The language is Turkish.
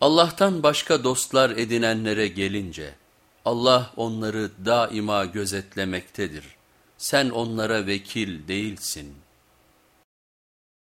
Allah'tan başka dostlar edinenlere gelince, Allah onları daima gözetlemektedir. Sen onlara vekil değilsin.''